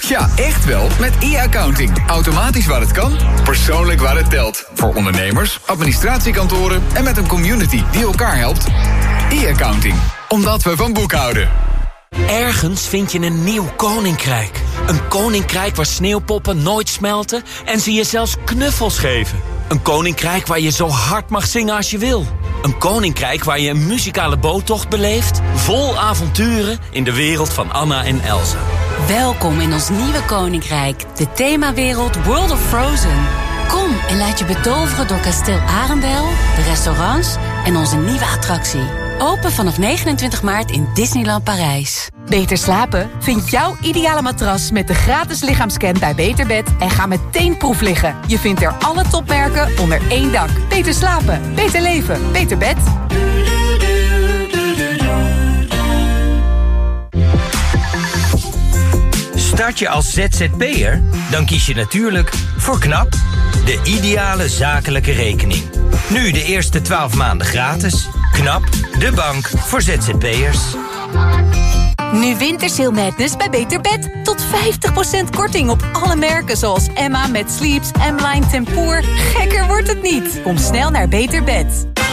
Ja, echt wel. Met e-accounting. Automatisch waar het kan, persoonlijk waar het telt. Voor ondernemers, administratiekantoren en met een community die elkaar helpt. E-accounting. Omdat we van boekhouden. Ergens vind je een nieuw koninkrijk. Een koninkrijk waar sneeuwpoppen nooit smelten en ze je zelfs knuffels geven. Een koninkrijk waar je zo hard mag zingen als je wil. Een koninkrijk waar je een muzikale boottocht beleeft... vol avonturen in de wereld van Anna en Elsa. Welkom in ons nieuwe koninkrijk, de themawereld World of Frozen. Kom en laat je betoveren door kasteel Arendel, de restaurants en onze nieuwe attractie. Open vanaf 29 maart in Disneyland Parijs. Beter slapen? Vind jouw ideale matras met de gratis lichaamscan bij Beterbed en ga meteen proef liggen. Je vindt er alle topmerken onder één dak. Beter slapen, beter leven, beter bed. Start je als ZZP'er? Dan kies je natuurlijk voor KNAP, de ideale zakelijke rekening. Nu de eerste 12 maanden gratis. KNAP, de bank voor ZZP'ers. Nu Wintersail Madness bij Beter Bed. Tot 50% korting op alle merken zoals Emma met Sleeps, M-Line Tempoor. Gekker wordt het niet. Kom snel naar Beter Bed.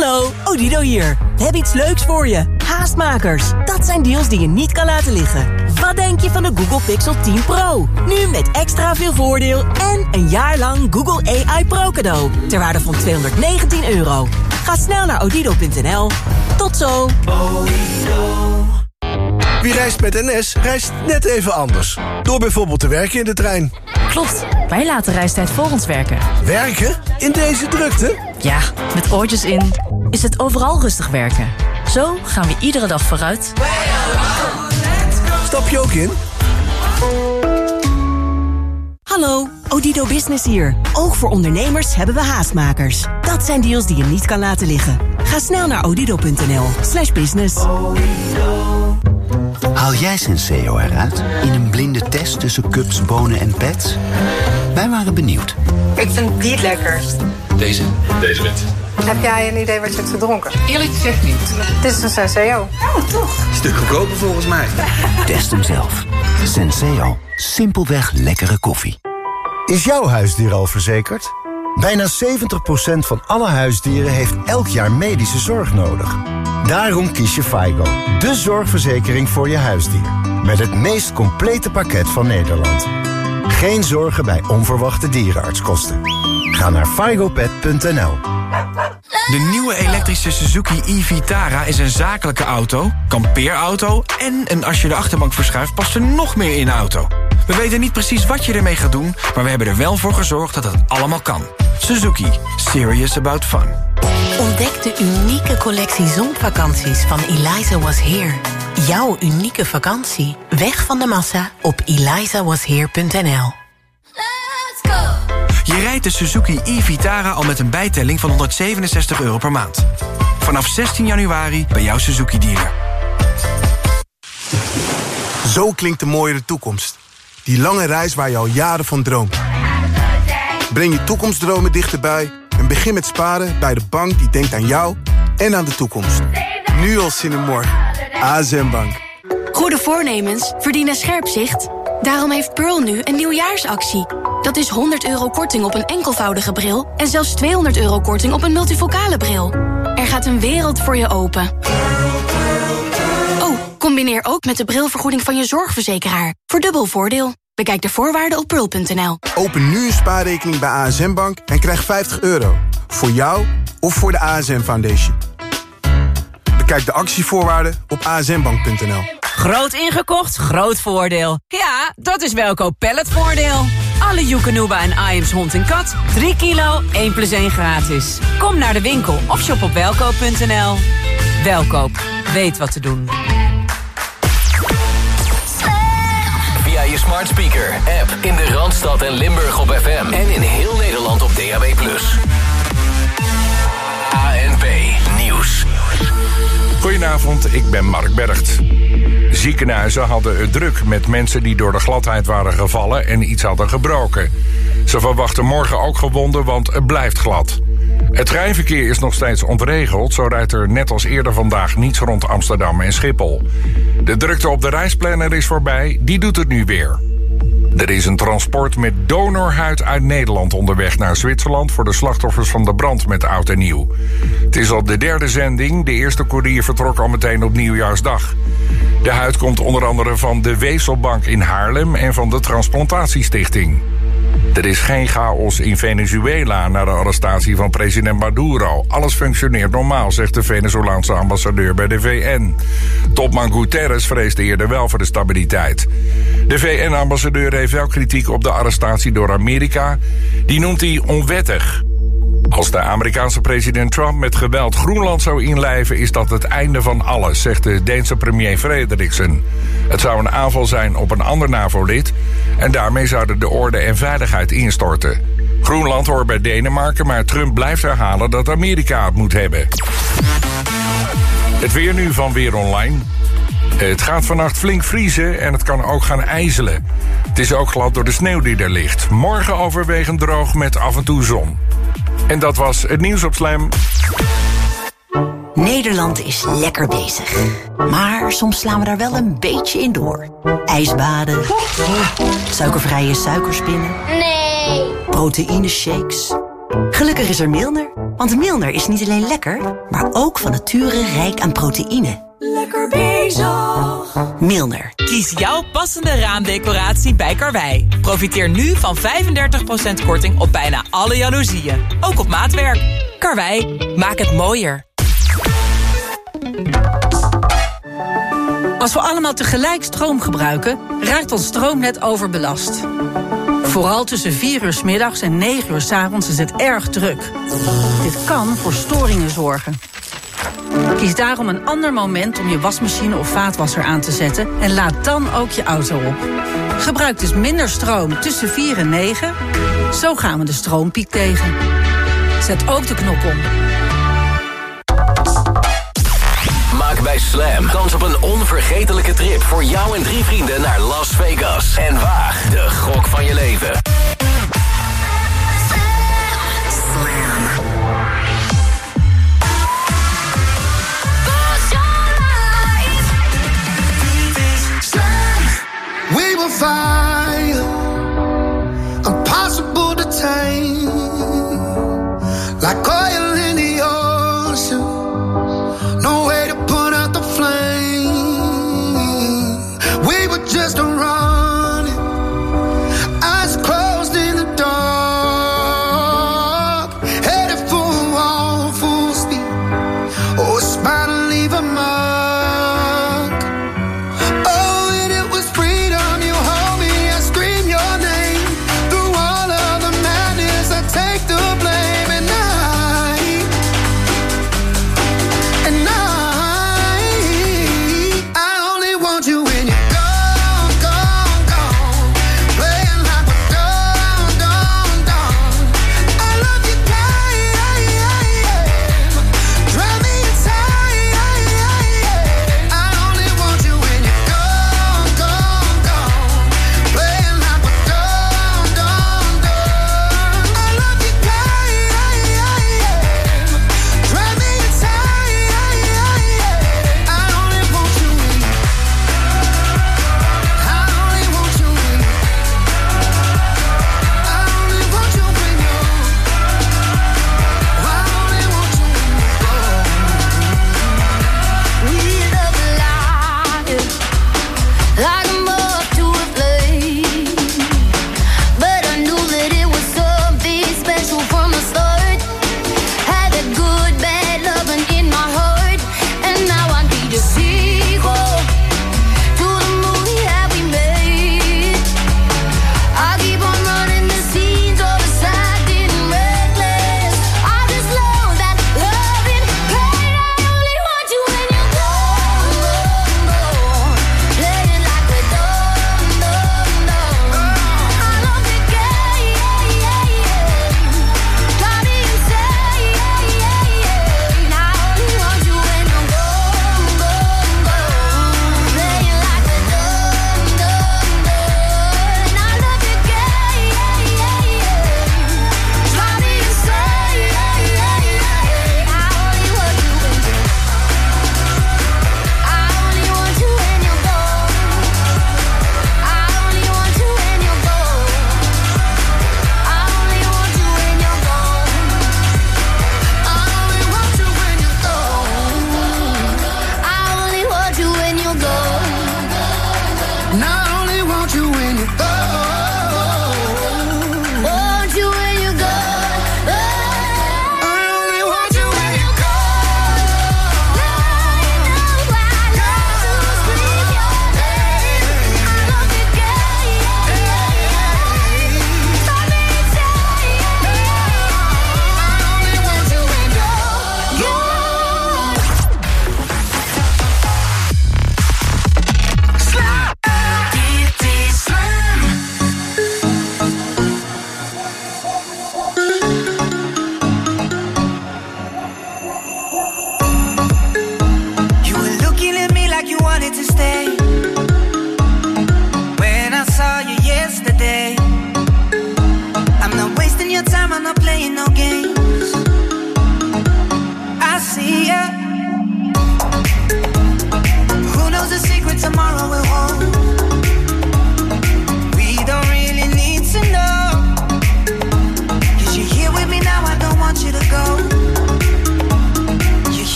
Hallo, Odido hier. We hebben iets leuks voor je. Haastmakers. Dat zijn deals die je niet kan laten liggen. Wat denk je van de Google Pixel 10 Pro? Nu met extra veel voordeel en een jaar lang Google AI Pro cadeau. Ter waarde van 219 euro. Ga snel naar odido.nl. Tot zo. Wie reist met NS, reist net even anders. Door bijvoorbeeld te werken in de trein. Klopt, wij laten reistijd voor ons werken. Werken? In deze drukte? Ja, met oortjes in is het overal rustig werken. Zo gaan we iedere dag vooruit. Stap je ook in? Hallo, Odido Business hier. Ook voor ondernemers hebben we haastmakers. Dat zijn deals die je niet kan laten liggen. Ga snel naar odido.nl slash business. Haal jij Senseo eruit in een blinde test tussen cups, bonen en pets? Wij waren benieuwd. Ik vind die het lekkerst. Deze? Deze wit. Heb jij een idee wat je hebt gedronken? Eerlijk gezegd niet. Dit is een Senseo. Oh, toch? Stuk goedkoper volgens mij. Test hem zelf. Senseo. Simpelweg lekkere koffie. Is jouw huisdier al verzekerd? Bijna 70% van alle huisdieren heeft elk jaar medische zorg nodig. Daarom kies je FIGO, de zorgverzekering voor je huisdier. Met het meest complete pakket van Nederland. Geen zorgen bij onverwachte dierenartskosten. Ga naar figopet.nl. De nieuwe elektrische Suzuki e-Vitara is een zakelijke auto, kampeerauto... en een als je de achterbank verschuift past er nog meer in de auto. We weten niet precies wat je ermee gaat doen... maar we hebben er wel voor gezorgd dat het allemaal kan. Suzuki. Serious about fun. Ontdek de unieke collectie zonvakanties van Eliza Was Here. Jouw unieke vakantie. Weg van de massa op elizawasheer.nl Je rijdt de Suzuki e-Vitara al met een bijtelling van 167 euro per maand. Vanaf 16 januari bij jouw Suzuki-dealer. Zo klinkt de mooiere toekomst. Die lange reis waar je al jaren van droomt. Breng je toekomstdromen dichterbij en begin met sparen bij de bank die denkt aan jou en aan de toekomst. Nu al zin in morgen. ASM Bank. Goede voornemens verdienen scherp zicht. Daarom heeft Pearl nu een nieuwjaarsactie. Dat is 100 euro korting op een enkelvoudige bril... en zelfs 200 euro korting op een multifocale bril. Er gaat een wereld voor je open. Oh, combineer ook met de brilvergoeding van je zorgverzekeraar. Voor dubbel voordeel. Bekijk de voorwaarden op pearl.nl. Open nu een spaarrekening bij ASM Bank en krijg 50 euro. Voor jou of voor de ASM Foundation. Bekijk de actievoorwaarden op asmbank.nl. Groot ingekocht, groot voordeel. Ja, dat is Welkoop Palletvoordeel. Alle Joekanuba en Iams hond en kat. 3 kilo, 1 plus 1 gratis. Kom naar de winkel of shop op welkoop.nl. Welkoop, weet wat te doen. Via je smart speaker. App in de Randstad en Limburg op FM. En in heel Nederland op DAB+. ANP Nieuws. Goedenavond, ik ben Mark Bergt. Ziekenhuizen hadden het druk met mensen die door de gladheid waren gevallen en iets hadden gebroken. Ze verwachten morgen ook gewonden, want het blijft glad. Het treinverkeer is nog steeds ontregeld, zo rijdt er net als eerder vandaag niets rond Amsterdam en Schiphol. De drukte op de reisplanner is voorbij, die doet het nu weer. Er is een transport met donorhuid uit Nederland onderweg naar Zwitserland voor de slachtoffers van de brand met oud en nieuw. Het is al de derde zending. De eerste koerier vertrok al meteen op nieuwjaarsdag. De huid komt onder andere van de Weefselbank in Haarlem en van de Transplantatiestichting. Er is geen chaos in Venezuela na de arrestatie van president Maduro. Alles functioneert normaal, zegt de Venezolaanse ambassadeur bij de VN. Topman Guterres vreesde eerder wel voor de stabiliteit. De VN-ambassadeur heeft wel kritiek op de arrestatie door Amerika. Die noemt hij onwettig. Als de Amerikaanse president Trump met geweld Groenland zou inlijven, is dat het einde van alles, zegt de Deense premier Frederiksen. Het zou een aanval zijn op een ander NAVO-lid en daarmee zouden de orde en veiligheid instorten. Groenland hoort bij Denemarken, maar Trump blijft herhalen dat Amerika het moet hebben. Het weer nu van Weer Online. Het gaat vannacht flink vriezen en het kan ook gaan ijzelen. Het is ook glad door de sneeuw die er ligt. Morgen overwegend droog met af en toe zon. En dat was het nieuws op Slam. Nederland is lekker bezig. Maar soms slaan we daar wel een beetje in door. Ijsbaden. Suikervrije suikerspinnen. Nee. Proteïne shakes. Gelukkig is er Milner. Want Milner is niet alleen lekker, maar ook van nature rijk aan proteïne. Lekker bezig. Milner. Kies jouw passende raamdecoratie bij Karwei. Profiteer nu van 35% korting op bijna alle jaloezieën. Ook op maatwerk. Karwei, maak het mooier. Als we allemaal tegelijk stroom gebruiken, raakt ons stroomnet overbelast. Vooral tussen 4 uur s middags en 9 uur s avonds is het erg druk. Dit kan voor storingen zorgen. Kies daarom een ander moment om je wasmachine of vaatwasser aan te zetten en laad dan ook je auto op. Gebruik dus minder stroom tussen 4 en 9. Zo gaan we de stroompiek tegen. Zet ook de knop om. Maak bij Slam kans op een onvergetelijke trip voor jou en drie vrienden naar Las Vegas. En waag de gok van je leven. Fire, impossible to tame, like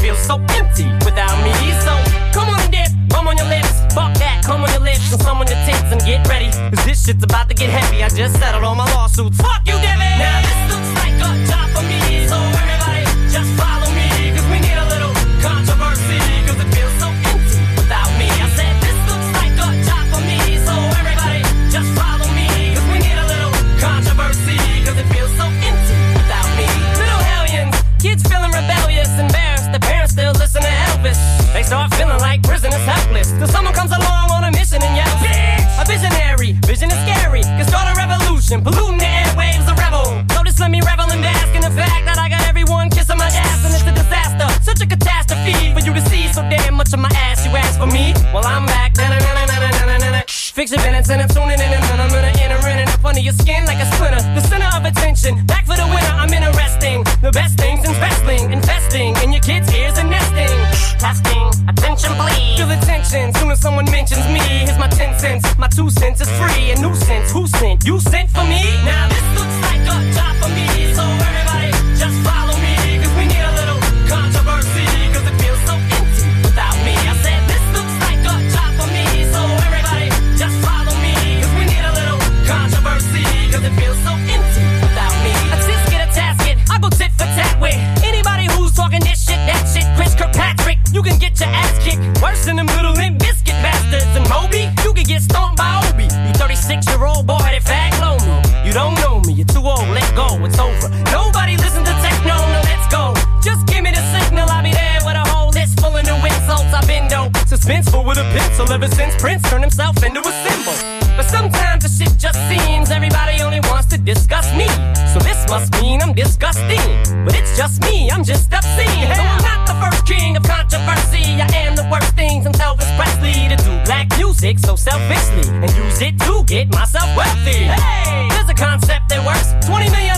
feel so empty without me. So come on, dip, bum on your lips. Fuck that, come on your lips and some on your tits and get ready. Cause this shit's about to get heavy. I just settled all my lawsuits. Fuck you, Debbie! Now this looks like a job for me. So everybody just fuck. pollution, polluting the airwaves, a rebel. Notice, let me revel in bask the fact that I got everyone kissing my ass, and it's a disaster, such a catastrophe for you to see so damn much of my ass. You ask for me, well I'm back. Fix your minutes and I'm tuning in and I'm gonna enter in and up under your skin like a splinter. The center of attention, back for the winner. I'm interesting. The best things in wrestling, investing in your kids' ears and nesting. Testing, attention please. Feel attention. soon as someone mentions me. Here's my ten cents two cents is free. A nuisance, who sent? You sent for me? Now pencil ever since Prince turned himself into a symbol. But sometimes the shit just seems everybody only wants to discuss me. So this must mean I'm disgusting. But it's just me, I'm just obscene. Hell. Though I'm not the first king of controversy, I am the worst thing since Elvis Presley to do black music so selfishly and use it to get myself wealthy. Hey, there's a concept that works. 20 million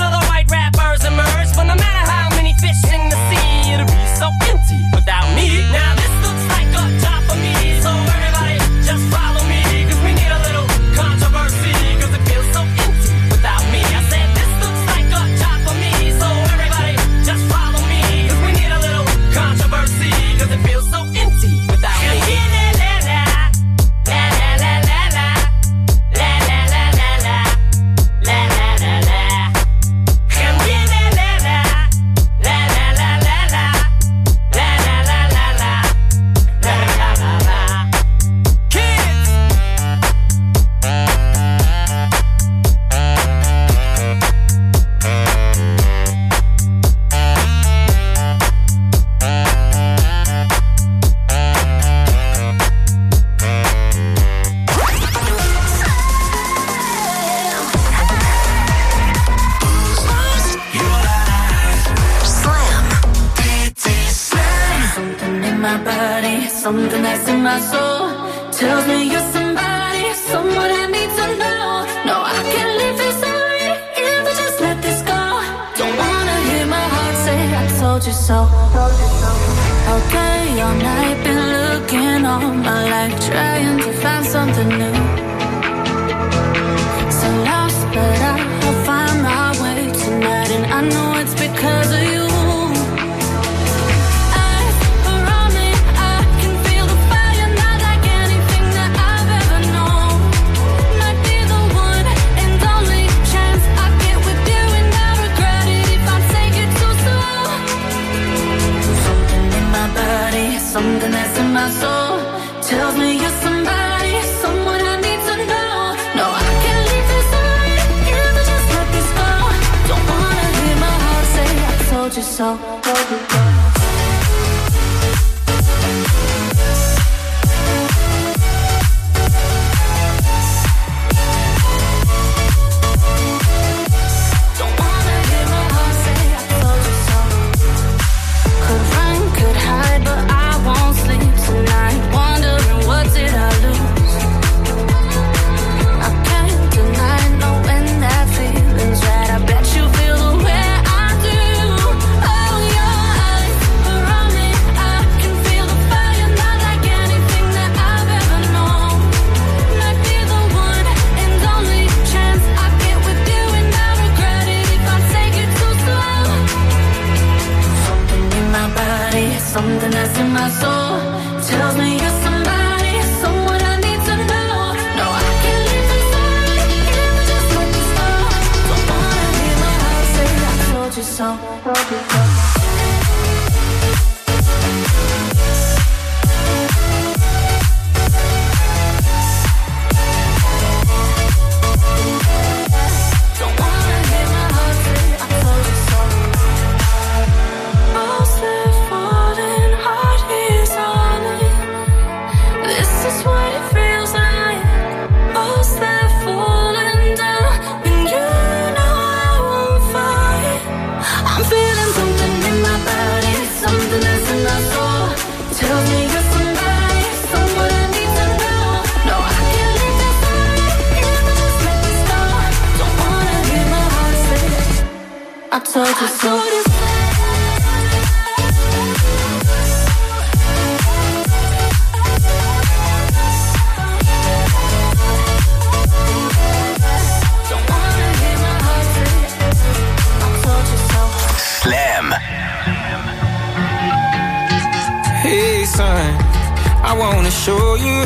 I wanna show you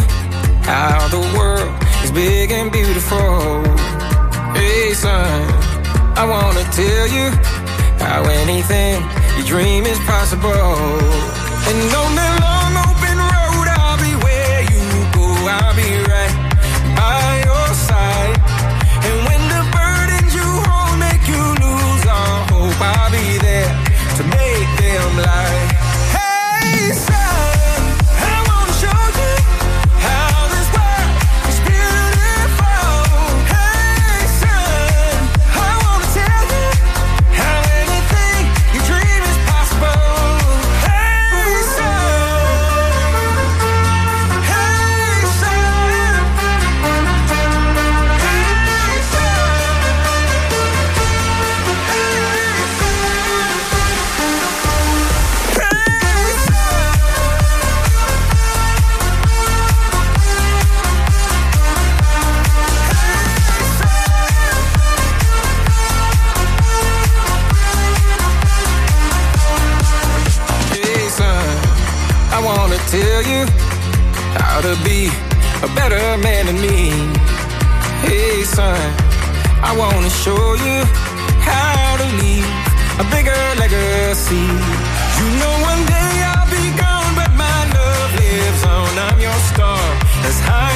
how the world is big and beautiful. Hey son, I wanna tell you how anything you dream is possible. And no matter I wanna tell you how to be a better man than me. Hey, son, I wanna show you how to leave a bigger legacy. You know, one day I'll be gone, but my love lives on. I'm your star, as high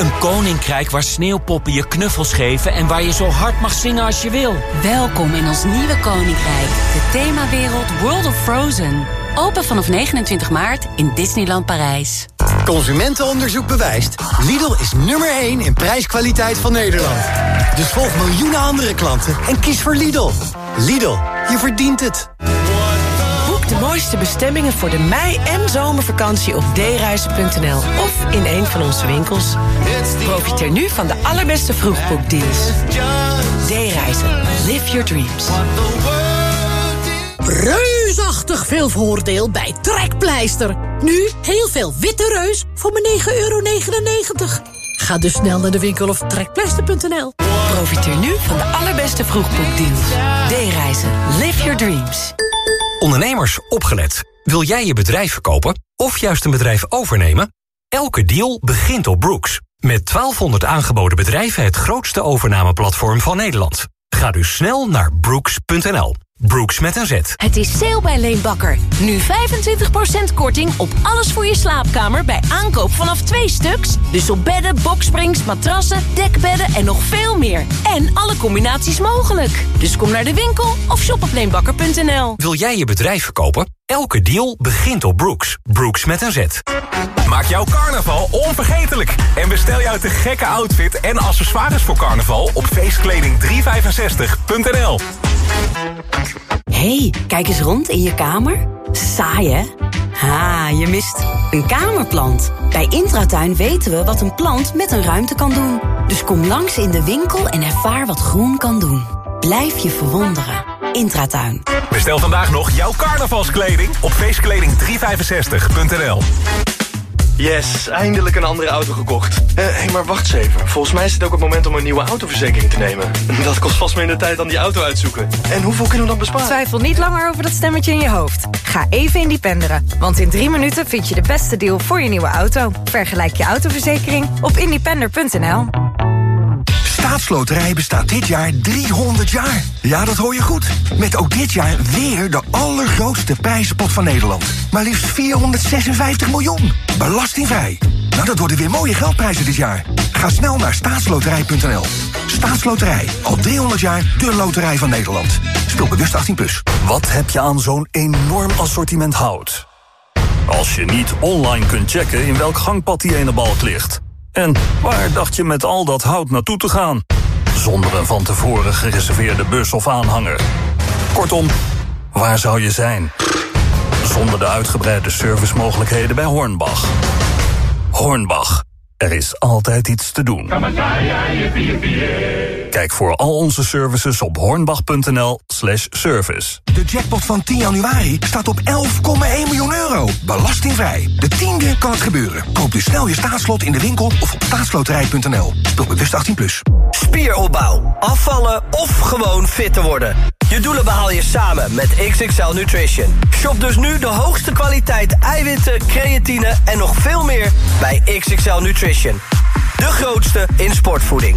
Een koninkrijk waar sneeuwpoppen je knuffels geven... en waar je zo hard mag zingen als je wil. Welkom in ons nieuwe koninkrijk. De themawereld World of Frozen. Open vanaf 29 maart in Disneyland Parijs. Consumentenonderzoek bewijst. Lidl is nummer 1 in prijskwaliteit van Nederland. Dus volg miljoenen andere klanten en kies voor Lidl. Lidl, je verdient het. De mooiste bestemmingen voor de mei- en zomervakantie op dereizen.nl of in een van onze winkels. Profiteer nu van de allerbeste vroegboekdeals. D-reizen. Live your dreams. Reusachtig veel voordeel bij Trekpleister. Nu heel veel witte reus voor maar 9,99 euro. Ga dus snel naar de winkel of trekpleister.nl. Profiteer nu van de allerbeste vroegboekdeals. D-reizen. Live your dreams. Ondernemers, opgelet. Wil jij je bedrijf verkopen of juist een bedrijf overnemen? Elke deal begint op Brooks. Met 1200 aangeboden bedrijven het grootste overnameplatform van Nederland. Ga dus snel naar brooks.nl. Brooks met een Z. Het is sale bij Leenbakker. Nu 25% korting op alles voor je slaapkamer bij aankoop vanaf twee stuks. Dus op bedden, boksprings, matrassen, dekbedden en nog veel meer. En alle combinaties mogelijk. Dus kom naar de winkel of shop op leenbakker.nl. Wil jij je bedrijf verkopen? Elke deal begint op Brooks. Brooks met een Z. Maak jouw carnaval onvergetelijk. En bestel jouw te gekke outfit en accessoires voor carnaval op feestkleding365.nl. hey, kijk eens rond in je kamer. Saai, hè? Ha, je mist een kamerplant. Bij Intratuin weten we wat een plant met een ruimte kan doen. Dus kom langs in de winkel en ervaar wat groen kan doen. Blijf je verwonderen. Intratuin. Bestel vandaag nog jouw carnavalskleding op feestkleding365.nl. Yes, eindelijk een andere auto gekocht. Hé, hey, maar wacht eens even. Volgens mij is het ook het moment om een nieuwe autoverzekering te nemen. Dat kost vast minder tijd dan die auto uitzoeken. En hoeveel kunnen we dan besparen? Twijfel niet langer over dat stemmetje in je hoofd. Ga even independeren. Want in drie minuten vind je de beste deal voor je nieuwe auto. Vergelijk je autoverzekering op independer.nl. Staatsloterij bestaat dit jaar 300 jaar. Ja, dat hoor je goed. Met ook dit jaar weer de allergrootste prijzenpot van Nederland. Maar liefst 456 miljoen. Belastingvrij. Nou, dat worden weer mooie geldprijzen dit jaar. Ga snel naar staatsloterij.nl. Staatsloterij. Al 300 jaar de loterij van Nederland. Speel bewust 18+. Plus. Wat heb je aan zo'n enorm assortiment hout? Als je niet online kunt checken in welk gangpad die ene balk ligt... En waar dacht je met al dat hout naartoe te gaan? Zonder een van tevoren gereserveerde bus of aanhanger. Kortom, waar zou je zijn? Zonder de uitgebreide servicemogelijkheden bij Hornbach. Hornbach, er is altijd iets te doen. Kijk voor al onze services op hornbach.nl slash service. De jackpot van 10 januari staat op 11,1 miljoen euro. Belastingvrij. De tiende kan het gebeuren. Koop dus snel je staatslot in de winkel of op staatsloterij.nl. Speel bewust 18+. Plus. Spieropbouw, afvallen of gewoon fit te worden. Je doelen behaal je samen met XXL Nutrition. Shop dus nu de hoogste kwaliteit eiwitten, creatine en nog veel meer bij XXL Nutrition. De grootste in sportvoeding.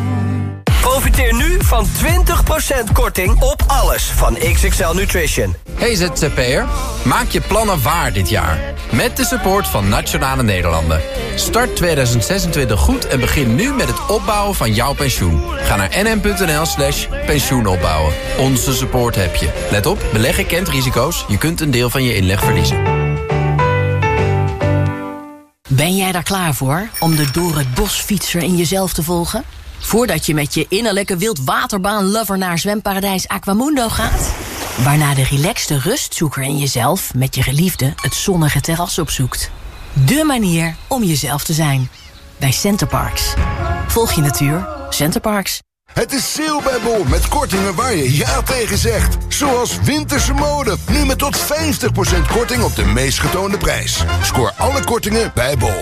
Profiteer nu van 20% korting op alles van XXL Nutrition. Hey ZZP'er, maak je plannen waar dit jaar. Met de support van Nationale Nederlanden. Start 2026 goed en begin nu met het opbouwen van jouw pensioen. Ga naar nm.nl slash pensioenopbouwen. Onze support heb je. Let op, beleggen kent risico's. Je kunt een deel van je inleg verliezen. Ben jij daar klaar voor om de door het bos fietser in jezelf te volgen? Voordat je met je innerlijke wildwaterbaan-lover naar zwemparadijs Aquamundo gaat? Waarna de relaxte rustzoeker in jezelf met je geliefde het zonnige terras opzoekt. De manier om jezelf te zijn. Bij Centerparks. Volg je natuur. Centerparks. Het is sale bij Bol met kortingen waar je ja tegen zegt. Zoals winterse mode. Nu met tot 50% korting op de meest getoonde prijs. Scoor alle kortingen bij Bol.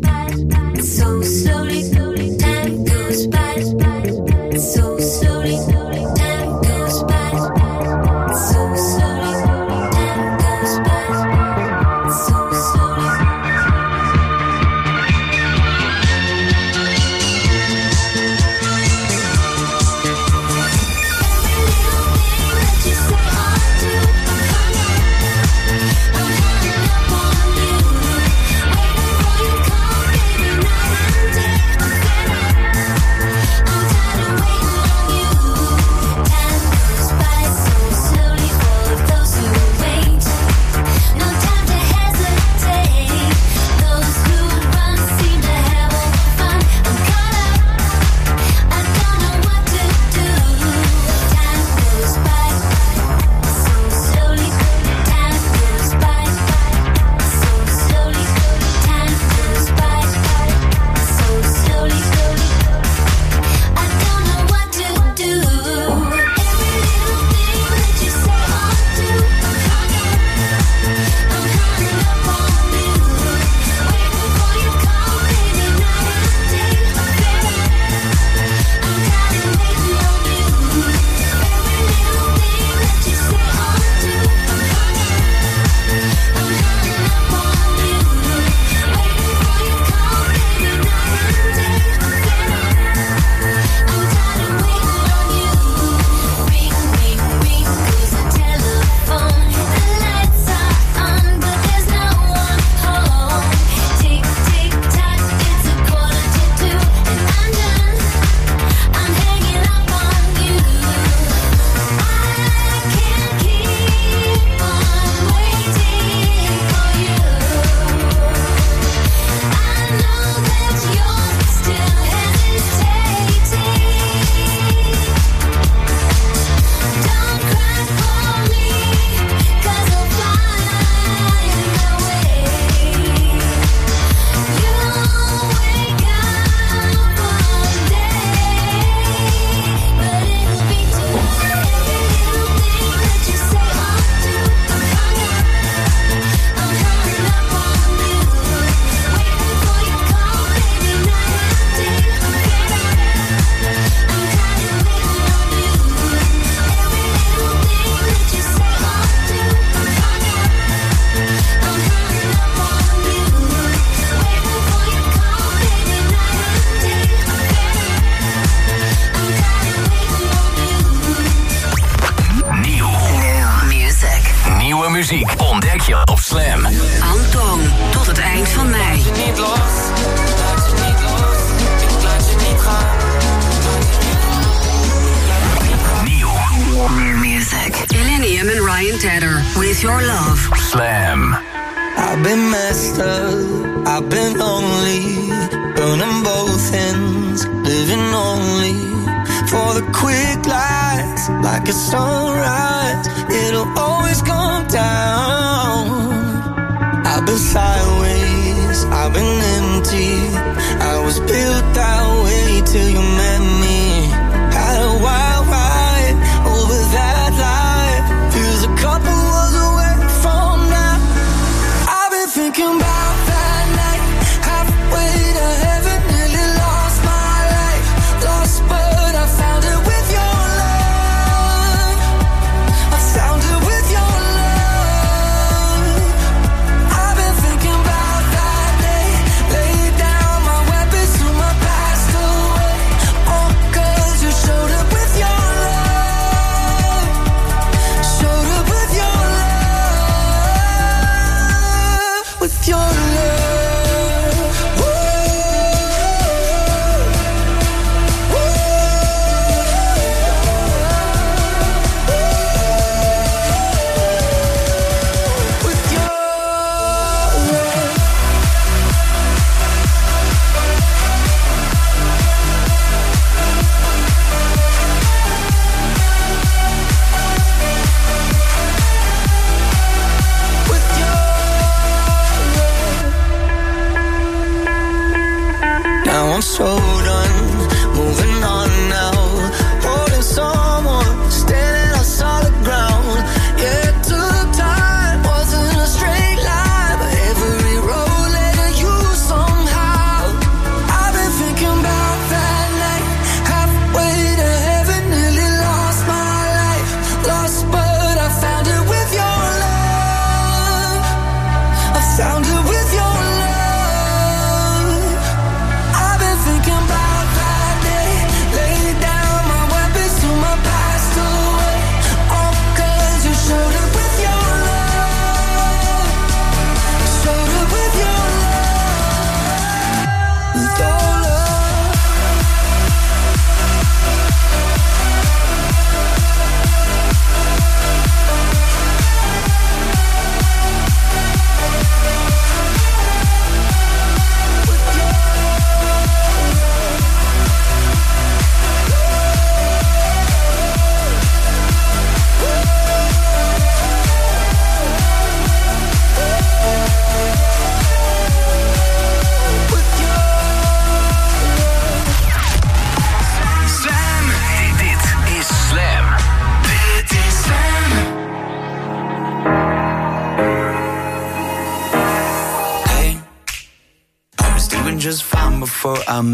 built that tá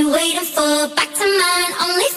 you waiting for? Back to mine, only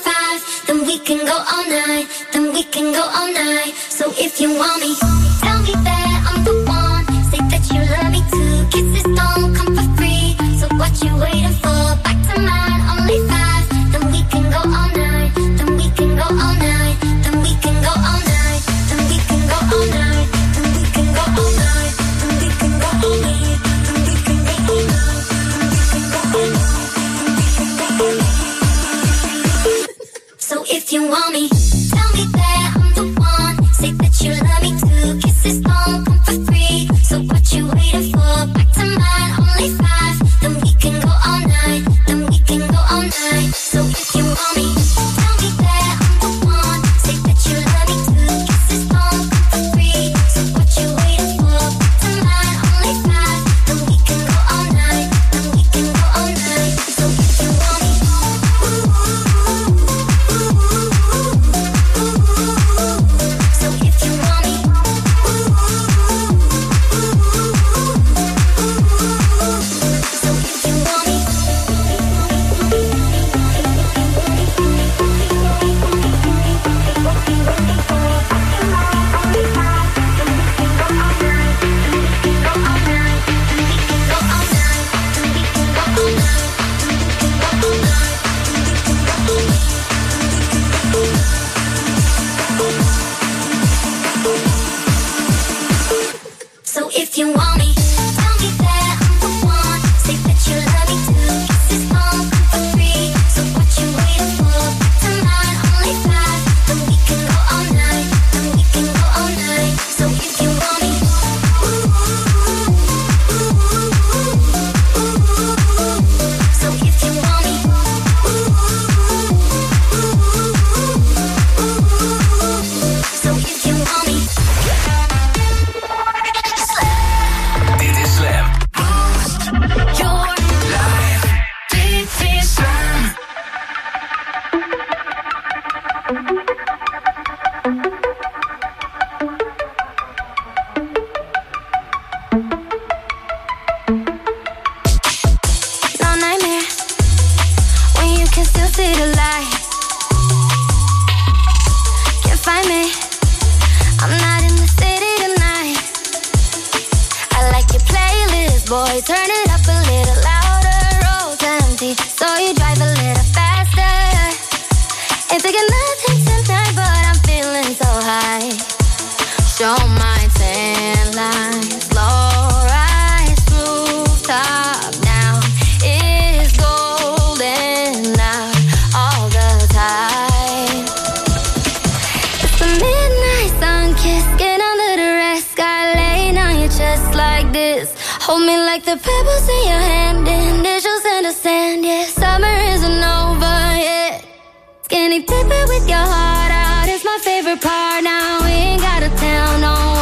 Any paper with your heart out It's my favorite part. Now we ain't gotta tell no